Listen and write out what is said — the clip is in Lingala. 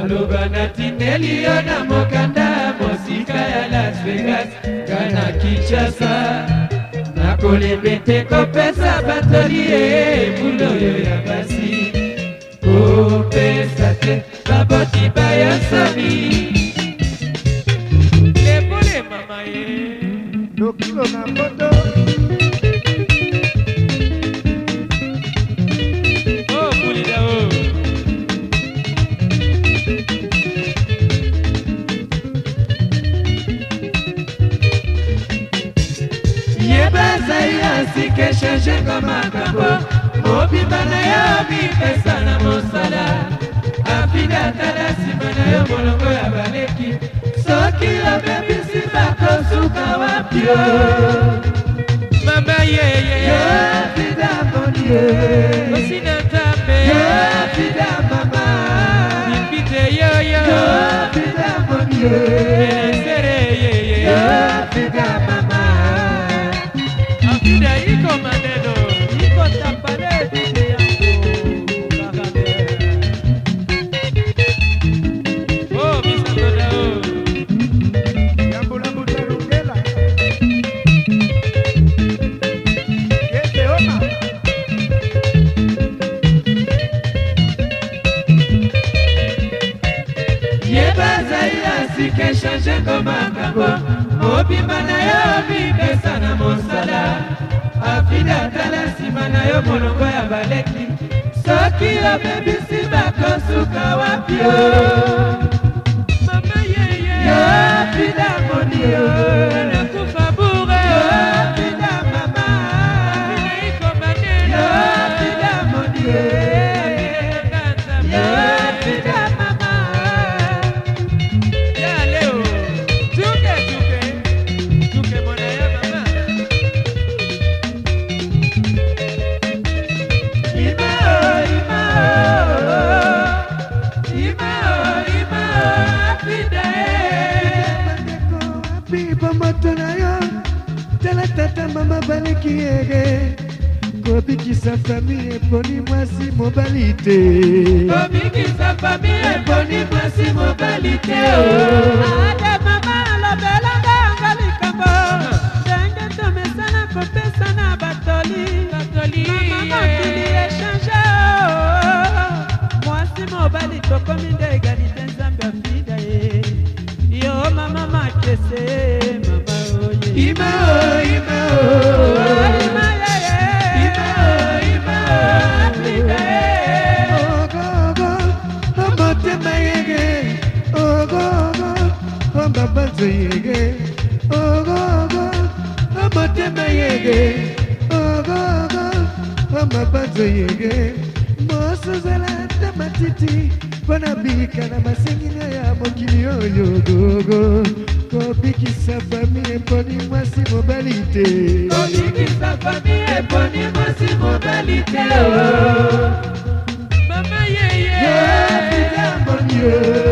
maloba natindeli yo na mokanda mosika ya las vegas nga na kinshasa nakolembe te kopesa batoli ebulu oyo ya basi kopesa te baboti bayosami lebole mama ye lokilo na koto kosenga makambo mobimba na yo mipesa na mosala afida tala nsima na yo molongo ya baleki soki obebisi bakosuka wapio mama yeye afida monie osina nzambe afida mama impite yoyo afida monie mosika echange komakambo obima na yo mipesa na mosala afrida tala nsima na yo molongo ya baleki soki obebisi bakosuka wapi yo mama yeye yo afrida mpe bomoto na yo tala tata mama baleki ere kobikisa fami eponi mwasi mobali te kobikisa fami eponi mwasi mobali te o oh. yege ogogo amatema yege ogogo amabanzo yege mosozala ta matiti mpo na bika na masengina ya mokili oyo gogo obikisa fami eponi mwasi mobali te obikisa fami eponi mwasi mobali te mama yeye yeah, yeah.